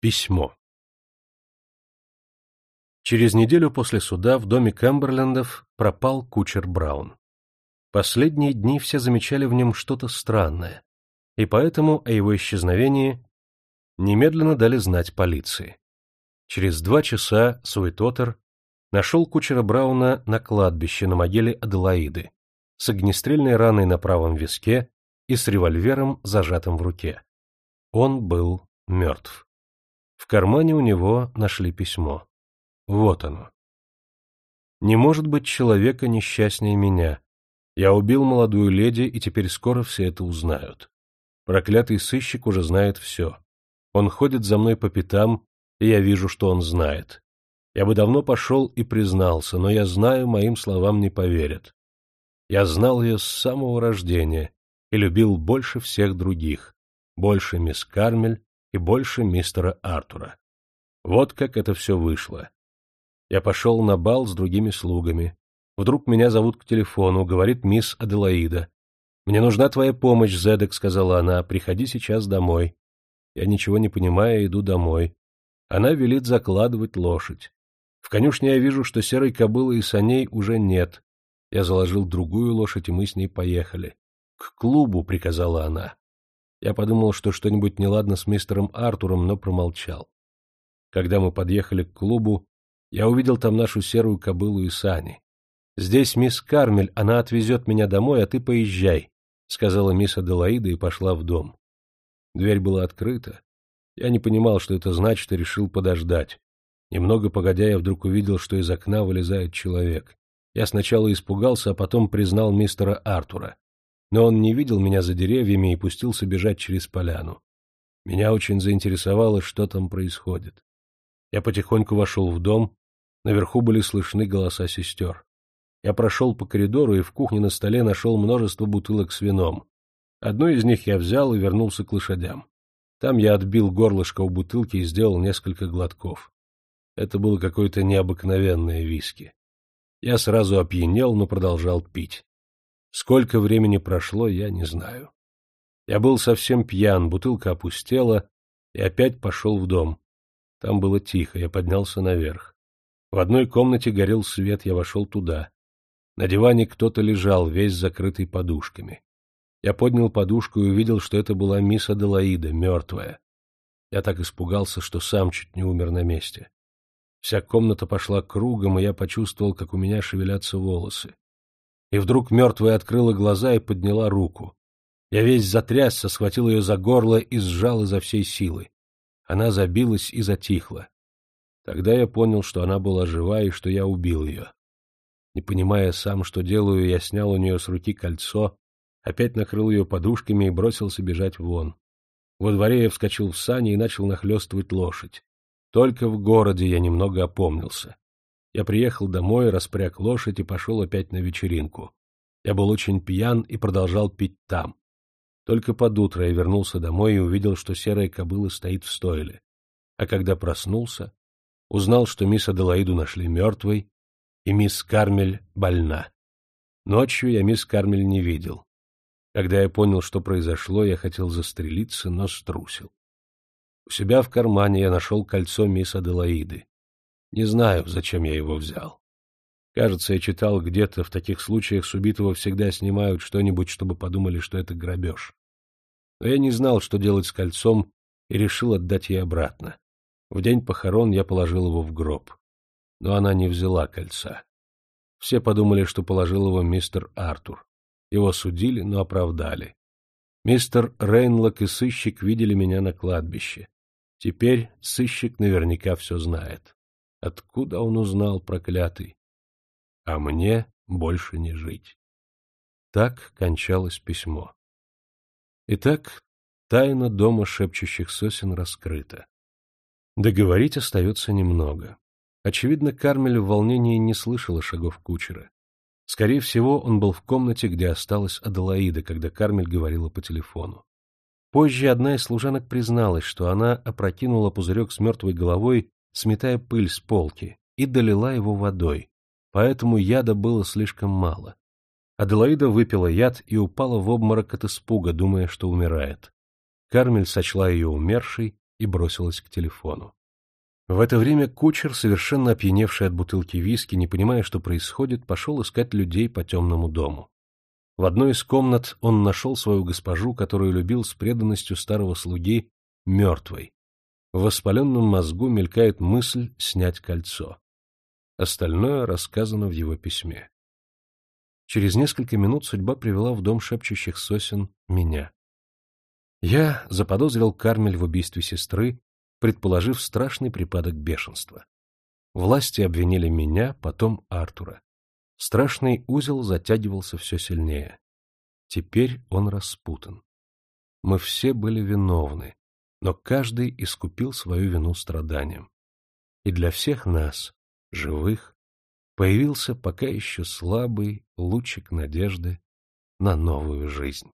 Письмо. Через неделю после суда в доме Камберлендов пропал кучер Браун. Последние дни все замечали в нем что-то странное, и поэтому о его исчезновении немедленно дали знать полиции. Через два часа Суэтотер нашел кучера Брауна на кладбище на могиле Аделаиды с огнестрельной раной на правом виске и с револьвером, зажатым в руке. Он был мертв. В кармане у него нашли письмо. Вот оно. «Не может быть человека несчастнее меня. Я убил молодую леди, и теперь скоро все это узнают. Проклятый сыщик уже знает все. Он ходит за мной по пятам, и я вижу, что он знает. Я бы давно пошел и признался, но я знаю, моим словам не поверят. Я знал ее с самого рождения и любил больше всех других, больше мисс Кармель, и больше мистера Артура. Вот как это все вышло. Я пошел на бал с другими слугами. Вдруг меня зовут к телефону, говорит мисс Аделаида. «Мне нужна твоя помощь, Зедек», — сказала она, — «приходи сейчас домой». Я, ничего не понимая, иду домой. Она велит закладывать лошадь. В конюшне я вижу, что серой кобылы и саней уже нет. Я заложил другую лошадь, и мы с ней поехали. — К клубу, — приказала она. Я подумал, что что-нибудь неладно с мистером Артуром, но промолчал. Когда мы подъехали к клубу, я увидел там нашу серую кобылу и сани. «Здесь мисс Кармель, она отвезет меня домой, а ты поезжай», — сказала мисс Аделаида и пошла в дом. Дверь была открыта. Я не понимал, что это значит, и решил подождать. Немного погодя, я вдруг увидел, что из окна вылезает человек. Я сначала испугался, а потом признал мистера Артура но он не видел меня за деревьями и пустился бежать через поляну. Меня очень заинтересовало, что там происходит. Я потихоньку вошел в дом, наверху были слышны голоса сестер. Я прошел по коридору и в кухне на столе нашел множество бутылок с вином. Одну из них я взял и вернулся к лошадям. Там я отбил горлышко у бутылки и сделал несколько глотков. Это было какое-то необыкновенное виски. Я сразу опьянел, но продолжал пить. Сколько времени прошло, я не знаю. Я был совсем пьян, бутылка опустела, и опять пошел в дом. Там было тихо, я поднялся наверх. В одной комнате горел свет, я вошел туда. На диване кто-то лежал, весь закрытый подушками. Я поднял подушку и увидел, что это была мисс Аделаида, мертвая. Я так испугался, что сам чуть не умер на месте. Вся комната пошла кругом, и я почувствовал, как у меня шевелятся волосы и вдруг мертвая открыла глаза и подняла руку. Я весь затрясся, схватил ее за горло и сжал изо всей силы. Она забилась и затихла. Тогда я понял, что она была жива и что я убил ее. Не понимая сам, что делаю, я снял у нее с руки кольцо, опять накрыл ее подушками и бросился бежать вон. Во дворе я вскочил в сани и начал нахлестывать лошадь. Только в городе я немного опомнился. Я приехал домой, распряг лошадь и пошел опять на вечеринку. Я был очень пьян и продолжал пить там. Только под утро я вернулся домой и увидел, что серая кобыла стоит в стойле. А когда проснулся, узнал, что мисс Аделаиду нашли мертвой, и мисс Кармель больна. Ночью я мисс Кармель не видел. Когда я понял, что произошло, я хотел застрелиться, но струсил. У себя в кармане я нашел кольцо мисс Аделаиды. Не знаю, зачем я его взял. Кажется, я читал где-то, в таких случаях с убитого всегда снимают что-нибудь, чтобы подумали, что это грабеж. Но я не знал, что делать с кольцом, и решил отдать ей обратно. В день похорон я положил его в гроб. Но она не взяла кольца. Все подумали, что положил его мистер Артур. Его судили, но оправдали. Мистер Рейнлок и сыщик видели меня на кладбище. Теперь сыщик наверняка все знает. Откуда он узнал, проклятый? А мне больше не жить. Так кончалось письмо. Итак, тайна дома шепчущих сосен раскрыта. Договорить остается немного. Очевидно, Кармель в волнении не слышала шагов кучера. Скорее всего, он был в комнате, где осталась Аделаида, когда Кармель говорила по телефону. Позже одна из служанок призналась, что она опрокинула пузырек с мертвой головой сметая пыль с полки, и долила его водой, поэтому яда было слишком мало. Аделаида выпила яд и упала в обморок от испуга, думая, что умирает. Кармель сочла ее умершей и бросилась к телефону. В это время кучер, совершенно опьяневший от бутылки виски, не понимая, что происходит, пошел искать людей по темному дому. В одной из комнат он нашел свою госпожу, которую любил с преданностью старого слуги, мертвой. В воспаленном мозгу мелькает мысль снять кольцо. Остальное рассказано в его письме. Через несколько минут судьба привела в дом шепчущих сосен меня. Я заподозрил Кармель в убийстве сестры, предположив страшный припадок бешенства. Власти обвинили меня, потом Артура. Страшный узел затягивался все сильнее. Теперь он распутан. Мы все были виновны, но каждый искупил свою вину страданием. И для всех нас, живых, появился пока еще слабый лучик надежды на новую жизнь.